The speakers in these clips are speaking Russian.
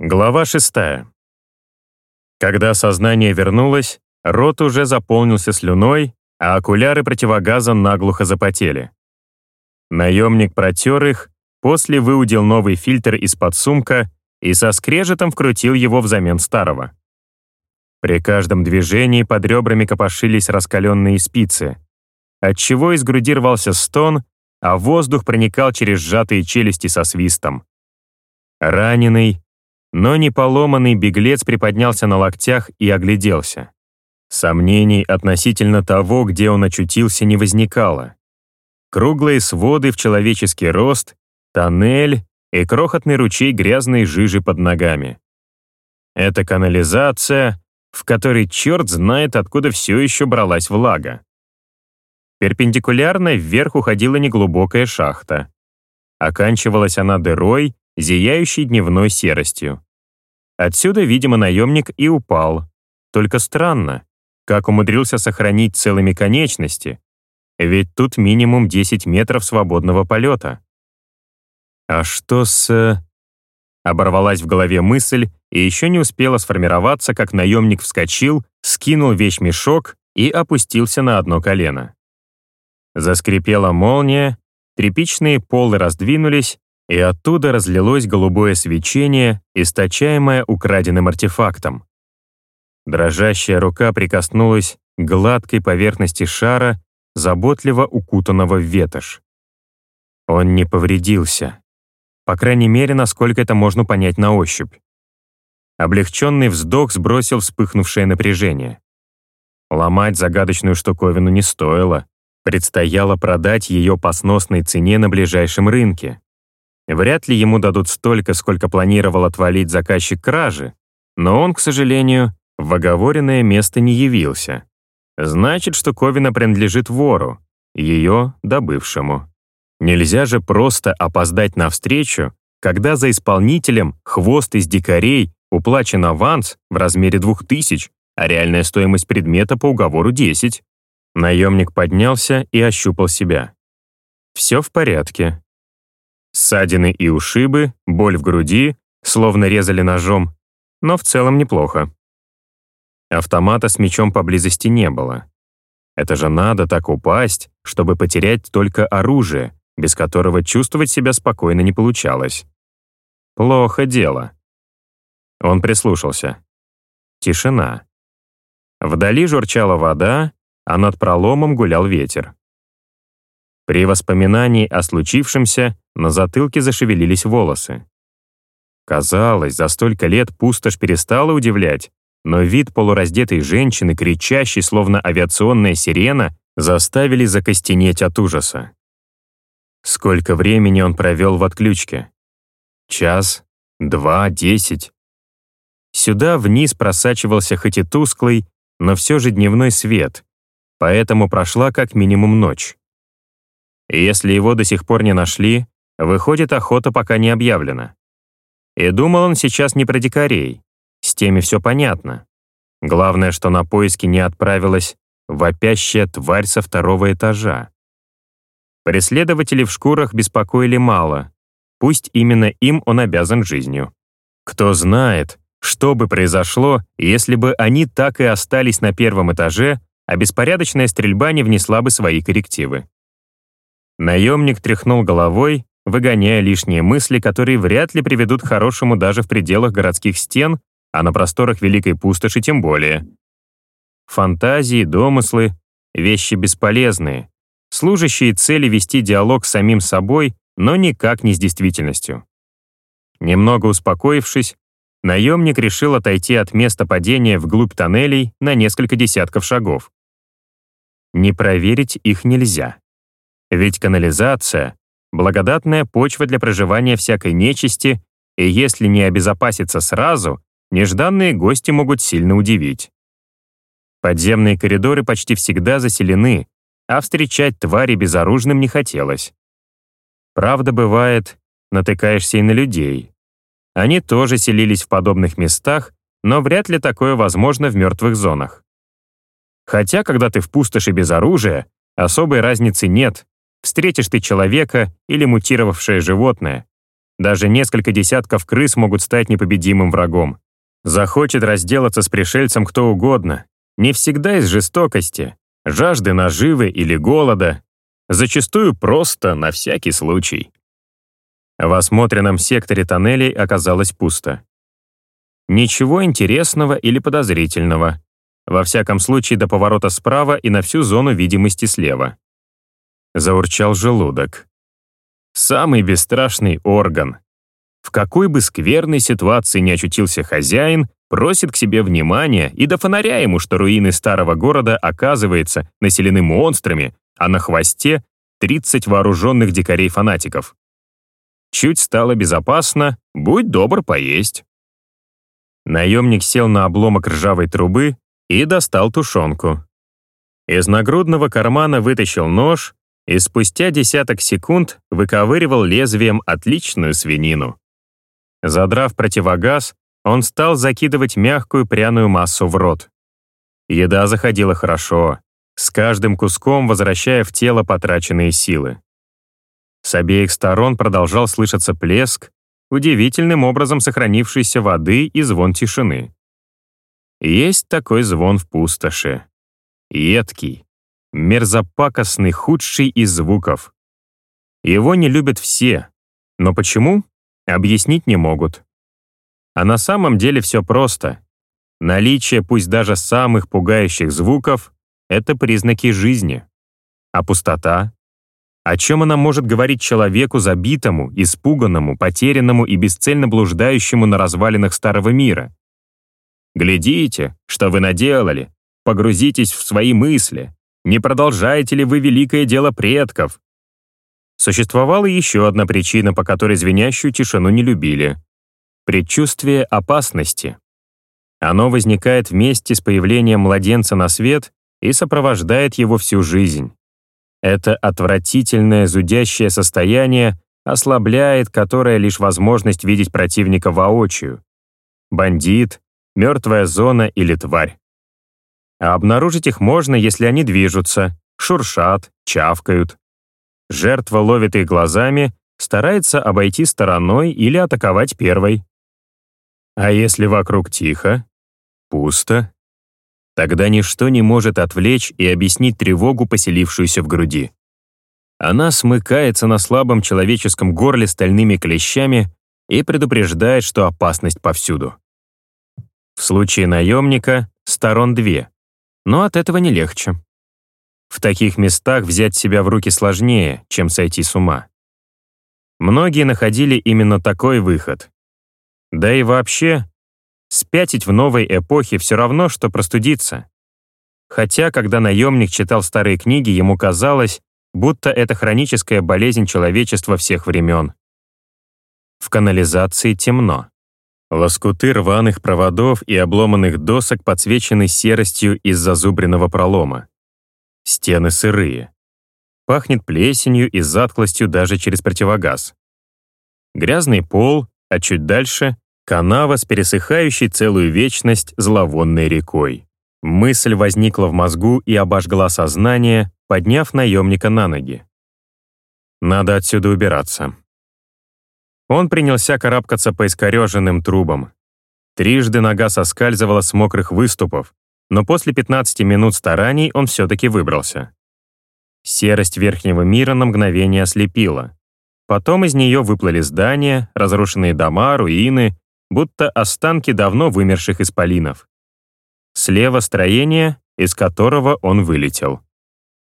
Глава шестая. Когда сознание вернулось, рот уже заполнился слюной, а окуляры противогаза наглухо запотели. Наемник протер их, после выудил новый фильтр из-под сумка и со скрежетом вкрутил его взамен старого. При каждом движении под ребрами копошились раскаленные спицы, отчего из груди рвался стон, а воздух проникал через сжатые челюсти со свистом. Раненый, но не поломанный беглец приподнялся на локтях и огляделся. Сомнений относительно того, где он очутился, не возникало. Круглые своды в человеческий рост, тоннель и крохотный ручей грязной жижи под ногами. Это канализация, в которой черт знает, откуда все еще бралась влага. Перпендикулярно вверх уходила неглубокая шахта. Оканчивалась она дырой, зияющей дневной серостью. Отсюда, видимо, наемник и упал. Только странно, как умудрился сохранить целыми конечности, ведь тут минимум 10 метров свободного полета. А что с... Оборвалась в голове мысль, и еще не успела сформироваться, как наемник вскочил, скинул вещмешок и опустился на одно колено. Заскрипела молния, тряпичные полы раздвинулись, и оттуда разлилось голубое свечение, источаемое украденным артефактом. Дрожащая рука прикоснулась к гладкой поверхности шара, заботливо укутанного в ветошь. Он не повредился. По крайней мере, насколько это можно понять на ощупь. Облегченный вздох сбросил вспыхнувшее напряжение. Ломать загадочную штуковину не стоило. Предстояло продать ее по сносной цене на ближайшем рынке. Вряд ли ему дадут столько, сколько планировал отвалить заказчик кражи, но он, к сожалению, в оговоренное место не явился. Значит, что Ковина принадлежит вору, ее добывшему. Нельзя же просто опоздать навстречу, когда за исполнителем хвост из дикарей уплачен аванс в размере двух тысяч, а реальная стоимость предмета по уговору 10. Наемник поднялся и ощупал себя. Все в порядке. Ссадины и ушибы, боль в груди, словно резали ножом, но в целом неплохо. Автомата с мечом поблизости не было. Это же надо так упасть, чтобы потерять только оружие, без которого чувствовать себя спокойно не получалось. Плохо дело. Он прислушался. Тишина. Вдали журчала вода, а над проломом гулял ветер. При воспоминании о случившемся на затылке зашевелились волосы. Казалось, за столько лет пустошь перестала удивлять, но вид полураздетой женщины, кричащей, словно авиационная сирена, заставили закостенеть от ужаса. Сколько времени он провел в отключке? Час? Два? Десять? Сюда вниз просачивался хоть и тусклый, но все же дневной свет, поэтому прошла как минимум ночь. Если его до сих пор не нашли, выходит, охота пока не объявлена. И думал он сейчас не про дикарей. С теми все понятно. Главное, что на поиски не отправилась вопящая тварь со второго этажа. Преследователи в шкурах беспокоили мало. Пусть именно им он обязан жизнью. Кто знает, что бы произошло, если бы они так и остались на первом этаже, а беспорядочная стрельба не внесла бы свои коррективы. Наемник тряхнул головой, выгоняя лишние мысли, которые вряд ли приведут к хорошему даже в пределах городских стен, а на просторах Великой Пустоши тем более. Фантазии, домыслы — вещи бесполезные, служащие цели вести диалог с самим собой, но никак не с действительностью. Немного успокоившись, наемник решил отойти от места падения вглубь тоннелей на несколько десятков шагов. Не проверить их нельзя. Ведь канализация — благодатная почва для проживания всякой нечисти, и если не обезопаситься сразу, нежданные гости могут сильно удивить. Подземные коридоры почти всегда заселены, а встречать твари безоружным не хотелось. Правда, бывает, натыкаешься и на людей. Они тоже селились в подобных местах, но вряд ли такое возможно в мертвых зонах. Хотя, когда ты в пустоши без оружия, особой разницы нет, встретишь ты человека или мутировавшее животное. даже несколько десятков крыс могут стать непобедимым врагом. Захочет разделаться с пришельцем кто угодно, не всегда из жестокости, жажды наживы или голода, зачастую просто на всякий случай. В осмотренном секторе тоннелей оказалось пусто. Ничего интересного или подозрительного. Во всяком случае, до поворота справа и на всю зону видимости слева. Заурчал желудок. Самый бесстрашный орган. В какой бы скверной ситуации ни очутился хозяин, просит к себе внимания и до фонаря ему, что руины старого города, оказывается, населены монстрами, а на хвосте 30 вооруженных дикарей-фанатиков. Чуть стало безопасно, будь добр поесть. Наемник сел на обломок ржавой трубы и достал тушенку. Из нагрудного кармана вытащил нож и спустя десяток секунд выковыривал лезвием отличную свинину. Задрав противогаз, он стал закидывать мягкую пряную массу в рот. Еда заходила хорошо, с каждым куском возвращая в тело потраченные силы. С обеих сторон продолжал слышаться плеск, удивительным образом сохранившейся воды и звон тишины. Есть такой звон в пустоши. Едкий, мерзопакостный, худший из звуков. Его не любят все, но почему? Объяснить не могут. А на самом деле все просто. Наличие пусть даже самых пугающих звуков — это признаки жизни. А пустота? О чем она может говорить человеку забитому, испуганному, потерянному и бесцельно блуждающему на развалинах старого мира? Глядите, что вы наделали, погрузитесь в свои мысли. Не продолжаете ли вы великое дело предков? Существовала еще одна причина, по которой звенящую тишину не любили. Предчувствие опасности. Оно возникает вместе с появлением младенца на свет и сопровождает его всю жизнь. Это отвратительное зудящее состояние ослабляет, которое лишь возможность видеть противника воочию. Бандит, мертвая зона или тварь. А обнаружить их можно, если они движутся, шуршат, чавкают. Жертва ловит их глазами, старается обойти стороной или атаковать первой. А если вокруг тихо, пусто, Тогда ничто не может отвлечь и объяснить тревогу, поселившуюся в груди. Она смыкается на слабом человеческом горле стальными клещами и предупреждает, что опасность повсюду. В случае наемника сторон две, но от этого не легче. В таких местах взять себя в руки сложнее, чем сойти с ума. Многие находили именно такой выход. Да и вообще, Спятить в новой эпохе все равно, что простудиться. Хотя, когда наемник читал старые книги, ему казалось, будто это хроническая болезнь человечества всех времен. В канализации темно. Лоскуты рваных проводов и обломанных досок подсвечены серостью из зазубренного пролома. Стены сырые. Пахнет плесенью и затклостью даже через противогаз. Грязный пол, а чуть дальше Канава с пересыхающей целую вечность зловонной рекой. Мысль возникла в мозгу и обожгла сознание, подняв наемника на ноги. Надо отсюда убираться. Он принялся карабкаться по искореженным трубам. Трижды нога соскальзывала с мокрых выступов, но после 15 минут стараний он все-таки выбрался. Серость верхнего мира на мгновение ослепила. Потом из нее выплыли здания, разрушенные дома, руины будто останки давно вымерших исполинов. Слева строение, из которого он вылетел.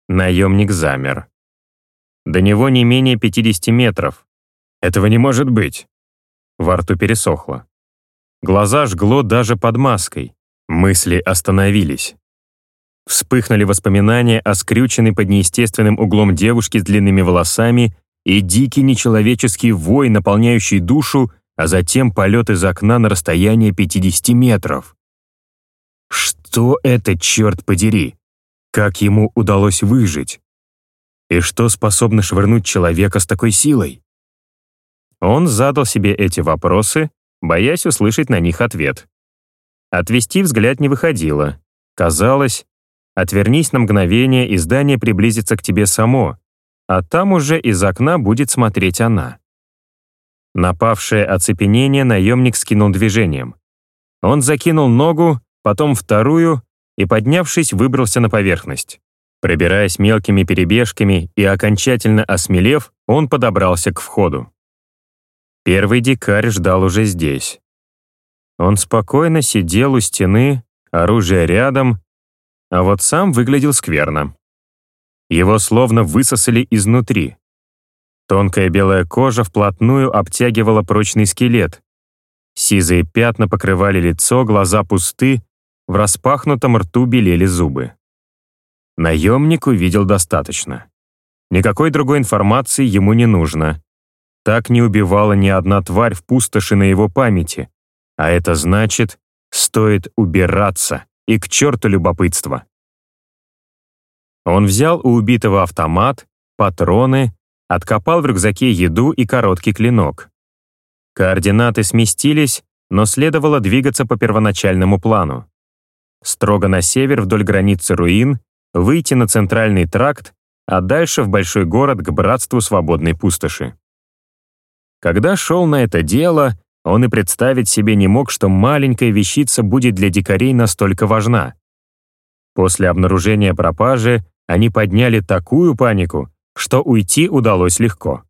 Наемник замер. До него не менее 50 метров. Этого не может быть. Во рту пересохло. Глаза жгло даже под маской. Мысли остановились. Вспыхнули воспоминания о скрюченной под неестественным углом девушке с длинными волосами и дикий нечеловеческий вой, наполняющий душу а затем полет из окна на расстояние 50 метров. Что это, черт подери? Как ему удалось выжить? И что способно швырнуть человека с такой силой? Он задал себе эти вопросы, боясь услышать на них ответ. Отвести взгляд не выходило. Казалось, отвернись на мгновение, и здание приблизится к тебе само, а там уже из окна будет смотреть она. Напавшее оцепенение наемник скинул движением. Он закинул ногу, потом вторую и, поднявшись, выбрался на поверхность. Пробираясь мелкими перебежками и окончательно осмелев, он подобрался к входу. Первый дикарь ждал уже здесь. Он спокойно сидел у стены, оружие рядом, а вот сам выглядел скверно. Его словно высосали изнутри. Тонкая белая кожа вплотную обтягивала прочный скелет. Сизые пятна покрывали лицо, глаза пусты, в распахнутом рту белели зубы. Наемник увидел достаточно. Никакой другой информации ему не нужно. Так не убивала ни одна тварь в пустоши на его памяти. А это значит, стоит убираться, и к черту любопытство. Он взял у убитого автомат, патроны, откопал в рюкзаке еду и короткий клинок. Координаты сместились, но следовало двигаться по первоначальному плану. Строго на север вдоль границы руин, выйти на центральный тракт, а дальше в большой город к братству свободной пустоши. Когда шел на это дело, он и представить себе не мог, что маленькая вещица будет для дикарей настолько важна. После обнаружения пропажи они подняли такую панику, что уйти удалось легко.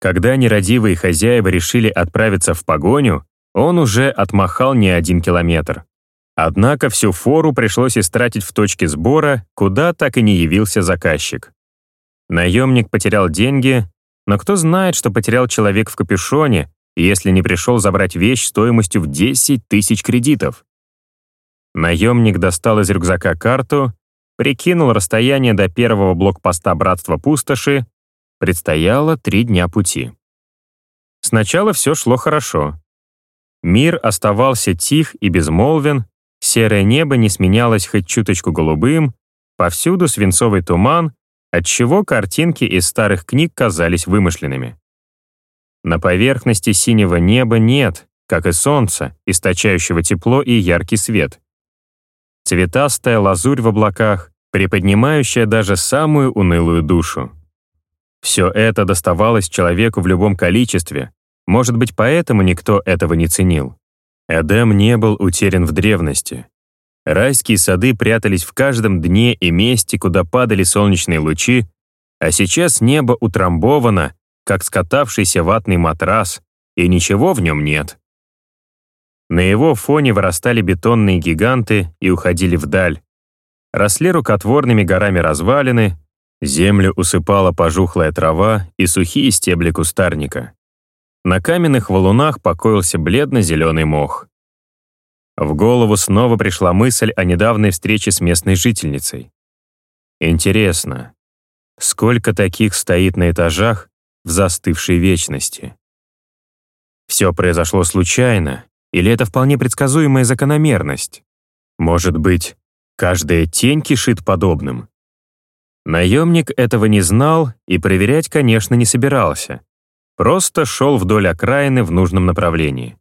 Когда нерадивые хозяева решили отправиться в погоню, он уже отмахал не один километр. Однако всю фору пришлось истратить в точке сбора, куда так и не явился заказчик. Наемник потерял деньги, но кто знает, что потерял человек в капюшоне, если не пришел забрать вещь стоимостью в 10 тысяч кредитов. Наемник достал из рюкзака карту прикинул расстояние до первого блокпоста Братства Пустоши, предстояло три дня пути. Сначала все шло хорошо. Мир оставался тих и безмолвен, серое небо не сменялось хоть чуточку голубым, повсюду свинцовый туман, отчего картинки из старых книг казались вымышленными. На поверхности синего неба нет, как и солнца, источающего тепло и яркий свет. Цветастая лазурь в облаках, приподнимающая даже самую унылую душу. Все это доставалось человеку в любом количестве, может быть, поэтому никто этого не ценил. Эдем не был утерян в древности. Райские сады прятались в каждом дне и месте, куда падали солнечные лучи, а сейчас небо утрамбовано, как скатавшийся ватный матрас, и ничего в нем нет. На его фоне вырастали бетонные гиганты и уходили вдаль, росли рукотворными горами развалины, землю усыпала пожухлая трава и сухие стебли кустарника. На каменных валунах покоился бледно-зеленый мох. В голову снова пришла мысль о недавней встрече с местной жительницей. Интересно, сколько таких стоит на этажах в застывшей вечности? Все произошло случайно, или это вполне предсказуемая закономерность? Может быть, Каждая тень кишит подобным. Наемник этого не знал и проверять, конечно, не собирался. Просто шел вдоль окраины в нужном направлении.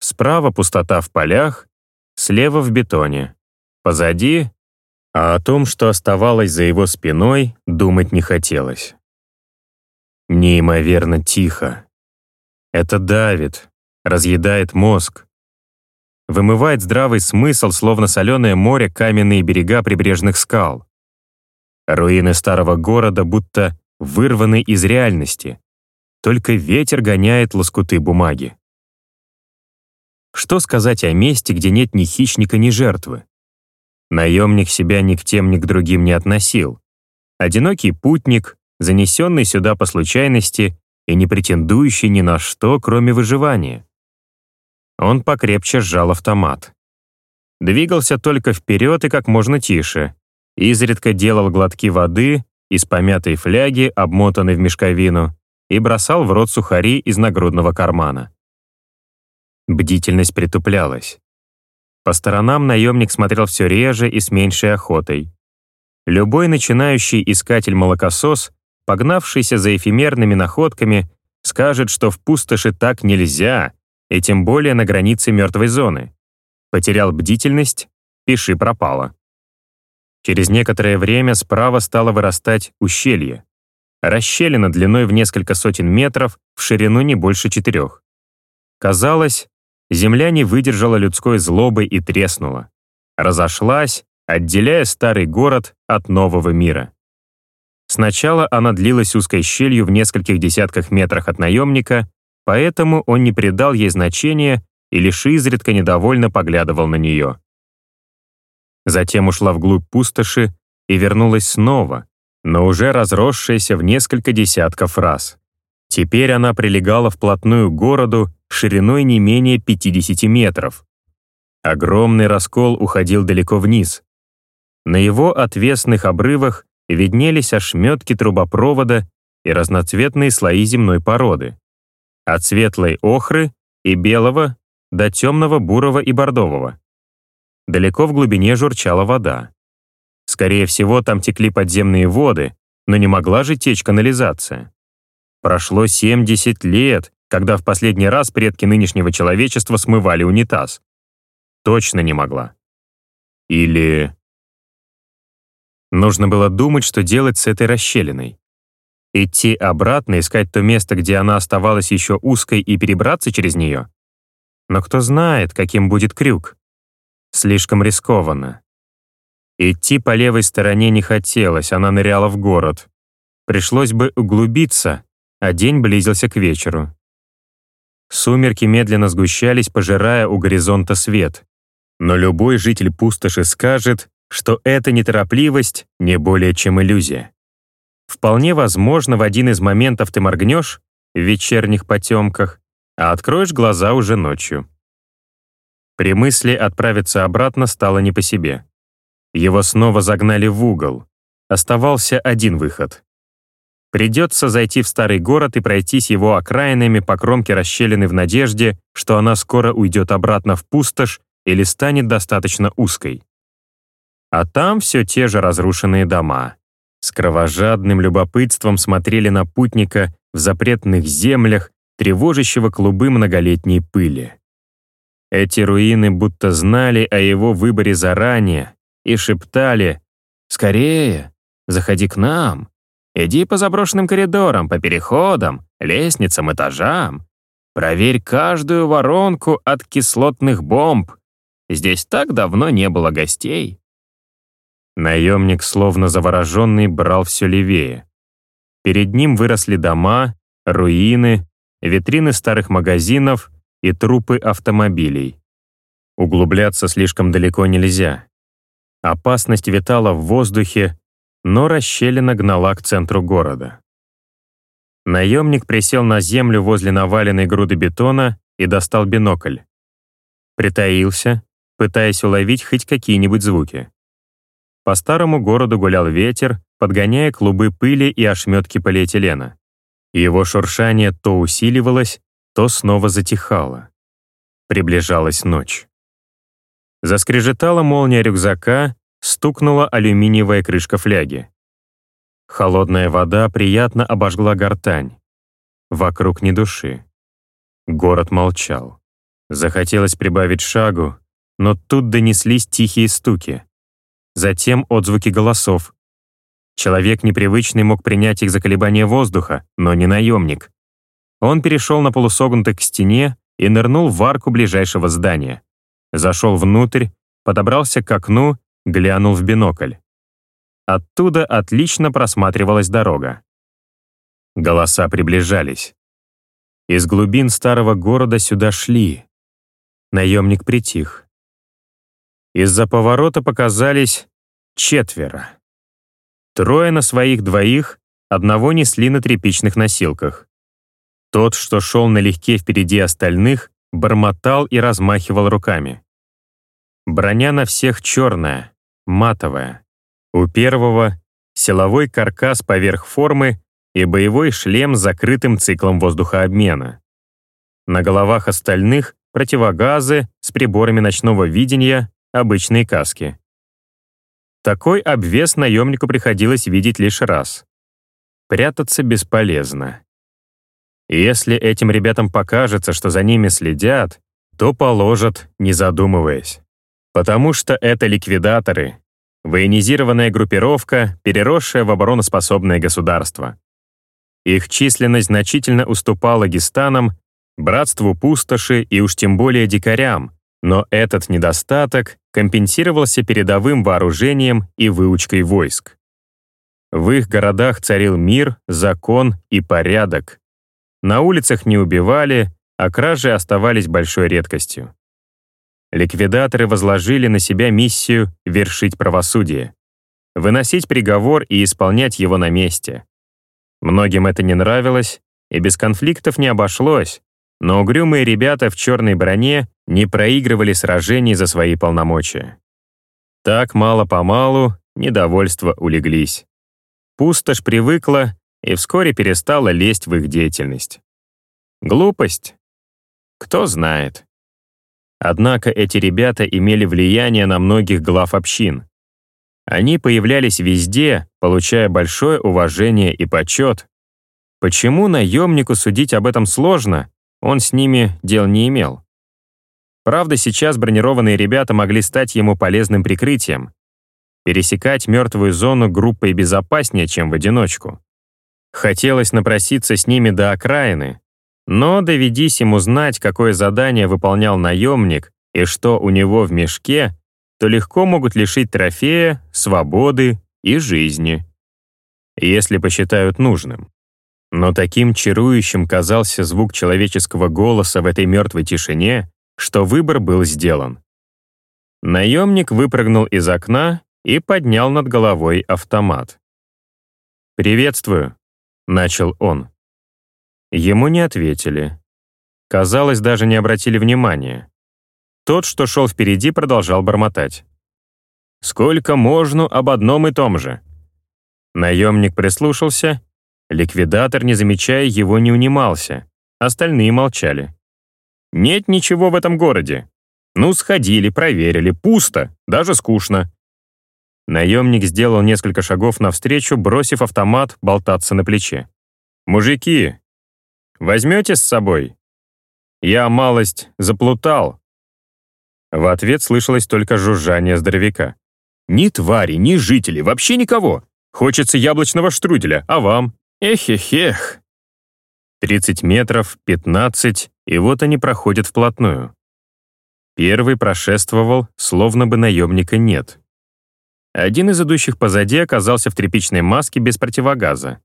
Справа пустота в полях, слева в бетоне. Позади, а о том, что оставалось за его спиной, думать не хотелось. Неимоверно тихо. Это давит, разъедает мозг, вымывает здравый смысл, словно соленое море, каменные берега прибрежных скал. Руины старого города будто вырваны из реальности. Только ветер гоняет лоскуты бумаги. Что сказать о месте, где нет ни хищника, ни жертвы? Наемник себя ни к тем, ни к другим не относил. Одинокий путник, занесенный сюда по случайности и не претендующий ни на что, кроме выживания. Он покрепче сжал автомат. Двигался только вперед и как можно тише. Изредка делал глотки воды из помятой фляги, обмотанной в мешковину, и бросал в рот сухари из нагрудного кармана. Бдительность притуплялась. По сторонам наемник смотрел все реже и с меньшей охотой. Любой начинающий искатель-молокосос, погнавшийся за эфемерными находками, скажет, что в пустоши так нельзя, и тем более на границе мертвой зоны. Потерял бдительность, пиши пропало. Через некоторое время справа стало вырастать ущелье. расщелина длиной в несколько сотен метров, в ширину не больше четырех. Казалось, земля не выдержала людской злобы и треснула. Разошлась, отделяя старый город от нового мира. Сначала она длилась узкой щелью в нескольких десятках метрах от наемника, поэтому он не придал ей значения и лишь изредка недовольно поглядывал на нее. Затем ушла вглубь пустоши и вернулась снова, но уже разросшаяся в несколько десятков раз. Теперь она прилегала вплотную к городу шириной не менее 50 метров. Огромный раскол уходил далеко вниз. На его отвесных обрывах виднелись ошметки трубопровода и разноцветные слои земной породы. От светлой охры и белого до темного бурого и бордового. Далеко в глубине журчала вода. Скорее всего, там текли подземные воды, но не могла же течь канализация. Прошло 70 лет, когда в последний раз предки нынешнего человечества смывали унитаз. Точно не могла. Или... Нужно было думать, что делать с этой расщелиной. Идти обратно, искать то место, где она оставалась еще узкой, и перебраться через нее? Но кто знает, каким будет крюк. Слишком рискованно. Идти по левой стороне не хотелось, она ныряла в город. Пришлось бы углубиться, а день близился к вечеру. Сумерки медленно сгущались, пожирая у горизонта свет. Но любой житель пустоши скажет, что эта неторопливость не более чем иллюзия. Вполне возможно, в один из моментов ты моргнешь в вечерних потемках, а откроешь глаза уже ночью. При мысли отправиться обратно стало не по себе. Его снова загнали в угол. Оставался один выход. Придется зайти в старый город и пройтись его окраинами по кромке расщелины в надежде, что она скоро уйдет обратно в пустошь или станет достаточно узкой. А там все те же разрушенные дома. С кровожадным любопытством смотрели на путника в запретных землях, тревожащего клубы многолетней пыли. Эти руины будто знали о его выборе заранее и шептали «Скорее, заходи к нам, иди по заброшенным коридорам, по переходам, лестницам, этажам, проверь каждую воронку от кислотных бомб. Здесь так давно не было гостей». Наемник, словно завороженный, брал все левее. Перед ним выросли дома, руины, витрины старых магазинов и трупы автомобилей. Углубляться слишком далеко нельзя. Опасность витала в воздухе, но расщелина гнала к центру города. Наемник присел на землю возле наваленной груды бетона и достал бинокль. Притаился, пытаясь уловить хоть какие-нибудь звуки. По старому городу гулял ветер, подгоняя клубы пыли и ошметки полиэтилена. Его шуршание то усиливалось, то снова затихало. Приближалась ночь. Заскрежетала молния рюкзака, стукнула алюминиевая крышка фляги. Холодная вода приятно обожгла гортань. Вокруг ни души. Город молчал. Захотелось прибавить шагу, но тут донеслись тихие стуки. Затем отзвуки голосов. Человек непривычный мог принять их за колебания воздуха, но не наемник. Он перешел на полусогнутый к стене и нырнул в арку ближайшего здания. Зашел внутрь, подобрался к окну, глянул в бинокль. Оттуда отлично просматривалась дорога. Голоса приближались. Из глубин старого города сюда шли. Наемник притих. Из-за поворота показались четверо. Трое на своих двоих, одного несли на тряпичных носилках. Тот, что шел налегке впереди остальных, бормотал и размахивал руками. Броня на всех черная, матовая. У первого — силовой каркас поверх формы и боевой шлем с закрытым циклом воздухообмена. На головах остальных — противогазы с приборами ночного видения, обычные каски. Такой обвес наемнику приходилось видеть лишь раз. Прятаться бесполезно. Если этим ребятам покажется, что за ними следят, то положат, не задумываясь. Потому что это ликвидаторы, военизированная группировка, переросшая в обороноспособное государство. Их численность значительно уступала гистанам, братству пустоши и уж тем более дикарям, но этот недостаток компенсировался передовым вооружением и выучкой войск. В их городах царил мир, закон и порядок. На улицах не убивали, а кражи оставались большой редкостью. Ликвидаторы возложили на себя миссию вершить правосудие, выносить приговор и исполнять его на месте. Многим это не нравилось, и без конфликтов не обошлось, но угрюмые ребята в черной броне не проигрывали сражений за свои полномочия. Так мало-помалу недовольства улеглись. Пустошь привыкла и вскоре перестала лезть в их деятельность. Глупость? Кто знает. Однако эти ребята имели влияние на многих глав общин. Они появлялись везде, получая большое уважение и почет. Почему наемнику судить об этом сложно, он с ними дел не имел. Правда, сейчас бронированные ребята могли стать ему полезным прикрытием. Пересекать мертвую зону группой безопаснее, чем в одиночку. Хотелось напроситься с ними до окраины, но доведись ему знать, какое задание выполнял наемник и что у него в мешке, то легко могут лишить трофея, свободы и жизни, если посчитают нужным. Но таким чарующим казался звук человеческого голоса в этой мертвой тишине, что выбор был сделан. Наемник выпрыгнул из окна и поднял над головой автомат. «Приветствую», — начал он. Ему не ответили. Казалось, даже не обратили внимания. Тот, что шел впереди, продолжал бормотать. «Сколько можно об одном и том же?» Наемник прислушался. Ликвидатор, не замечая его, не унимался. Остальные молчали. «Нет ничего в этом городе. Ну, сходили, проверили. Пусто, даже скучно». Наемник сделал несколько шагов навстречу, бросив автомат болтаться на плече. «Мужики, возьмете с собой?» «Я малость заплутал, в ответ слышалось только жужжание здоровяка. «Ни твари, ни жителей, вообще никого. Хочется яблочного штруделя, а вам? Эх-эх-эх». 30 метров, 15, и вот они проходят вплотную. Первый прошествовал, словно бы наемника нет. Один из идущих позади оказался в тряпичной маске без противогаза.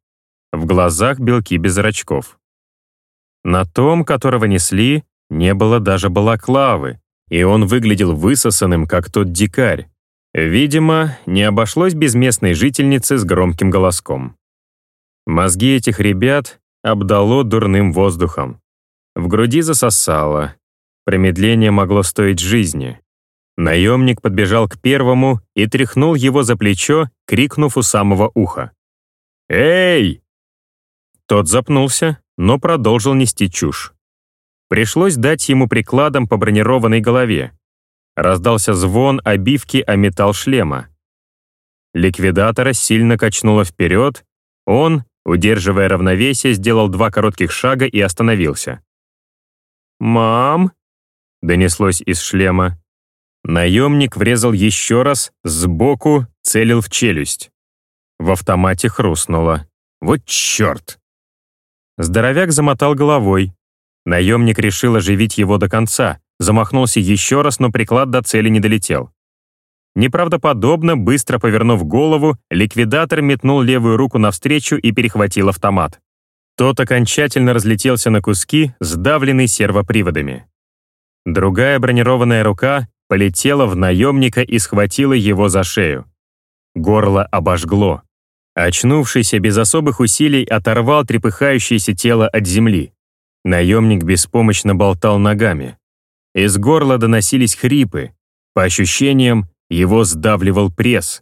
В глазах белки без зрачков. На том, которого несли, не было даже балаклавы, и он выглядел высосанным, как тот дикарь. Видимо, не обошлось без местной жительницы с громким голоском. Мозги этих ребят обдало дурным воздухом. В груди засосало. Промедление могло стоить жизни. Наемник подбежал к первому и тряхнул его за плечо, крикнув у самого уха. «Эй!» Тот запнулся, но продолжил нести чушь. Пришлось дать ему прикладом по бронированной голове. Раздался звон обивки о металл шлема. Ликвидатора сильно качнуло вперед, он, удерживая равновесие, сделал два коротких шага и остановился. «Мам!» — донеслось из шлема. Наемник врезал еще раз, сбоку целил в челюсть. В автомате хрустнуло. «Вот черт!» Здоровяк замотал головой, Наемник решил оживить его до конца, замахнулся еще раз, но приклад до цели не долетел. Неправдоподобно, быстро повернув голову, ликвидатор метнул левую руку навстречу и перехватил автомат. Тот окончательно разлетелся на куски, сдавленный сервоприводами. Другая бронированная рука полетела в наемника и схватила его за шею. Горло обожгло. Очнувшийся без особых усилий оторвал трепыхающееся тело от земли. Наемник беспомощно болтал ногами. Из горла доносились хрипы. По ощущениям, его сдавливал пресс.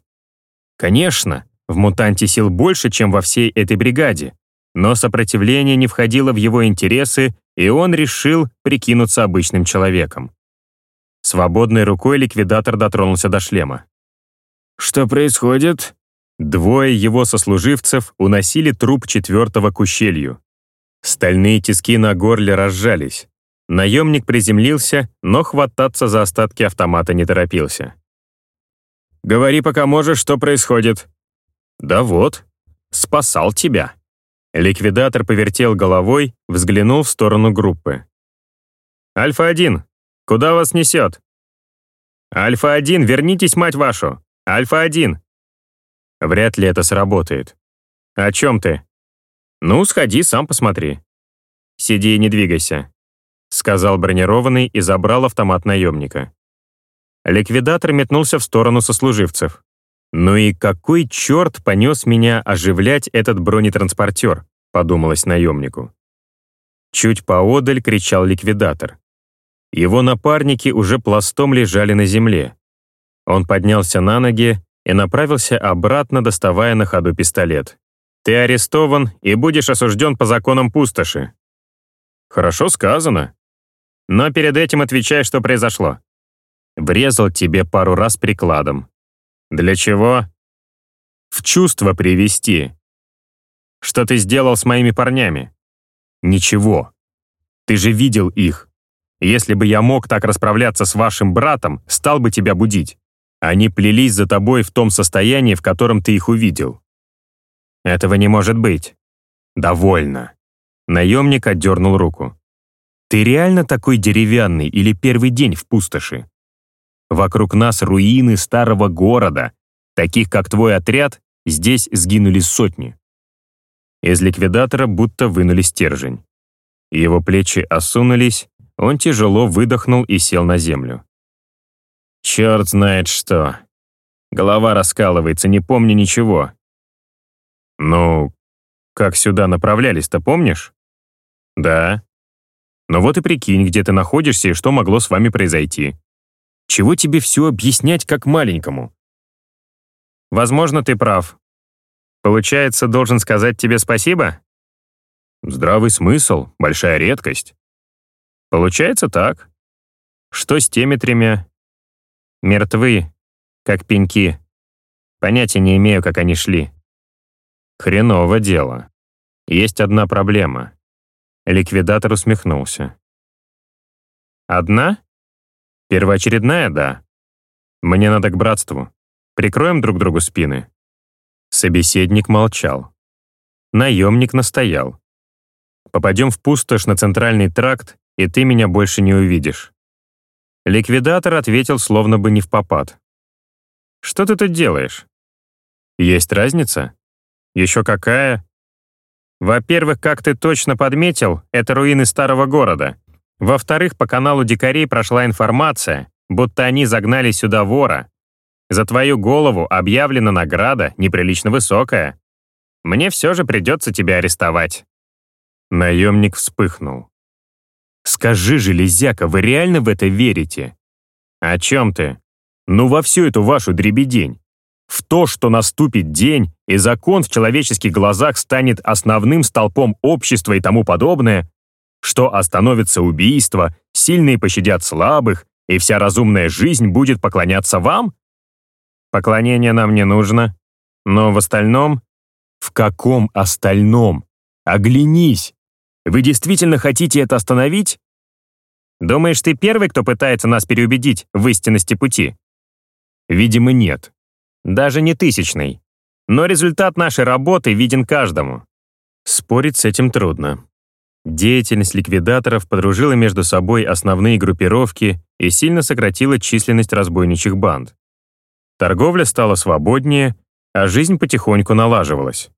Конечно, в мутанте сил больше, чем во всей этой бригаде, но сопротивление не входило в его интересы, и он решил прикинуться обычным человеком. Свободной рукой ликвидатор дотронулся до шлема. «Что происходит?» Двое его сослуживцев уносили труп четвертого к ущелью. Стальные тиски на горле разжались. Наемник приземлился, но хвататься за остатки автомата не торопился. «Говори, пока можешь, что происходит». «Да вот, спасал тебя». Ликвидатор повертел головой, взглянул в сторону группы. «Альфа-1, куда вас несет?» «Альфа-1, вернитесь, мать вашу! Альфа-1!» Вряд ли это сработает. «О чем ты?» «Ну, сходи, сам посмотри». «Сиди и не двигайся», — сказал бронированный и забрал автомат наемника. Ликвидатор метнулся в сторону сослуживцев. «Ну и какой черт понес меня оживлять этот бронетранспортер?» — подумалось наемнику. Чуть поодаль кричал ликвидатор. Его напарники уже пластом лежали на земле. Он поднялся на ноги и направился обратно, доставая на ходу пистолет. «Ты арестован и будешь осужден по законам пустоши». «Хорошо сказано. Но перед этим отвечай, что произошло». Врезал тебе пару раз прикладом. «Для чего?» «В чувство привести». «Что ты сделал с моими парнями?» «Ничего. Ты же видел их. Если бы я мог так расправляться с вашим братом, стал бы тебя будить. Они плелись за тобой в том состоянии, в котором ты их увидел. Этого не может быть. Довольно. Наемник отдернул руку. Ты реально такой деревянный или первый день в пустоши? Вокруг нас руины старого города. Таких, как твой отряд, здесь сгинули сотни. Из ликвидатора будто вынули стержень. Его плечи осунулись, он тяжело выдохнул и сел на землю. «Черт знает что. Голова раскалывается, не помню ничего». «Ну, как сюда направлялись-то, помнишь?» «Да». «Ну вот и прикинь, где ты находишься и что могло с вами произойти. Чего тебе все объяснять как маленькому?» «Возможно, ты прав. Получается, должен сказать тебе спасибо?» «Здравый смысл, большая редкость». Получается так. Что с теми тремя? Мертвы, как пеньки. Понятия не имею, как они шли. Хреново дело. Есть одна проблема. Ликвидатор усмехнулся. Одна? Первоочередная, да. Мне надо к братству. Прикроем друг другу спины. Собеседник молчал. Наемник настоял. Попадем в пустошь на центральный тракт и ты меня больше не увидишь». Ликвидатор ответил словно бы не в попад. «Что ты тут делаешь?» «Есть разница?» «Еще какая?» «Во-первых, как ты точно подметил, это руины старого города. Во-вторых, по каналу дикарей прошла информация, будто они загнали сюда вора. За твою голову объявлена награда, неприлично высокая. Мне все же придется тебя арестовать». Наемник вспыхнул. Скажи, железяка, вы реально в это верите? О чем ты? Ну, во всю эту вашу дребедень. В то, что наступит день, и закон в человеческих глазах станет основным столпом общества и тому подобное, что остановится убийство, сильные пощадят слабых, и вся разумная жизнь будет поклоняться вам? Поклонение нам не нужно. Но в остальном... В каком остальном? Оглянись! Вы действительно хотите это остановить? Думаешь, ты первый, кто пытается нас переубедить в истинности пути? Видимо, нет. Даже не тысячный. Но результат нашей работы виден каждому. Спорить с этим трудно. Деятельность ликвидаторов подружила между собой основные группировки и сильно сократила численность разбойничьих банд. Торговля стала свободнее, а жизнь потихоньку налаживалась.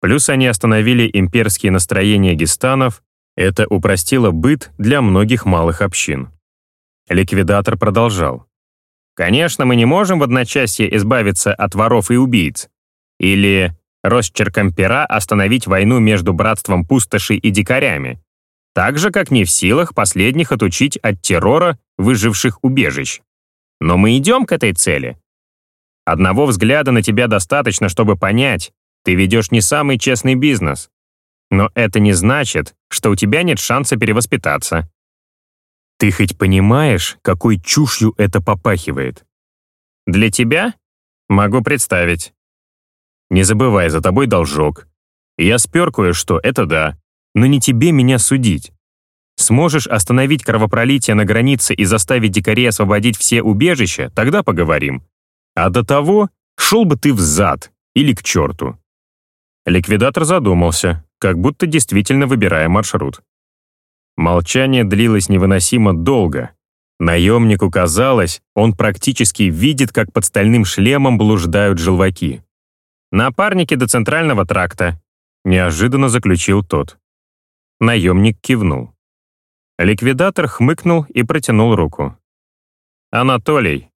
Плюс они остановили имперские настроения гестанов, это упростило быт для многих малых общин. Ликвидатор продолжал. «Конечно, мы не можем в одночасье избавиться от воров и убийц. Или росчерком пера остановить войну между братством пустоши и дикарями, так же, как не в силах последних отучить от террора выживших убежищ. Но мы идем к этой цели. Одного взгляда на тебя достаточно, чтобы понять, ты ведешь не самый честный бизнес. Но это не значит, что у тебя нет шанса перевоспитаться. Ты хоть понимаешь, какой чушью это попахивает? Для тебя? Могу представить. Не забывай, за тобой должок. Я спер кое-что, это да. Но не тебе меня судить. Сможешь остановить кровопролитие на границе и заставить дикарей освободить все убежища, тогда поговорим. А до того шел бы ты в зад или к черту. Ликвидатор задумался, как будто действительно выбирая маршрут. Молчание длилось невыносимо долго. Наемнику казалось, он практически видит, как под стальным шлемом блуждают желваки. «Напарники до центрального тракта», — неожиданно заключил тот. Наемник кивнул. Ликвидатор хмыкнул и протянул руку. «Анатолий.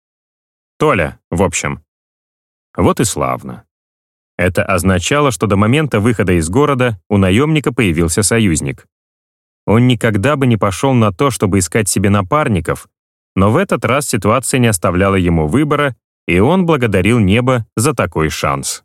Толя, в общем». Вот и славно. Это означало, что до момента выхода из города у наемника появился союзник. Он никогда бы не пошел на то, чтобы искать себе напарников, но в этот раз ситуация не оставляла ему выбора, и он благодарил небо за такой шанс.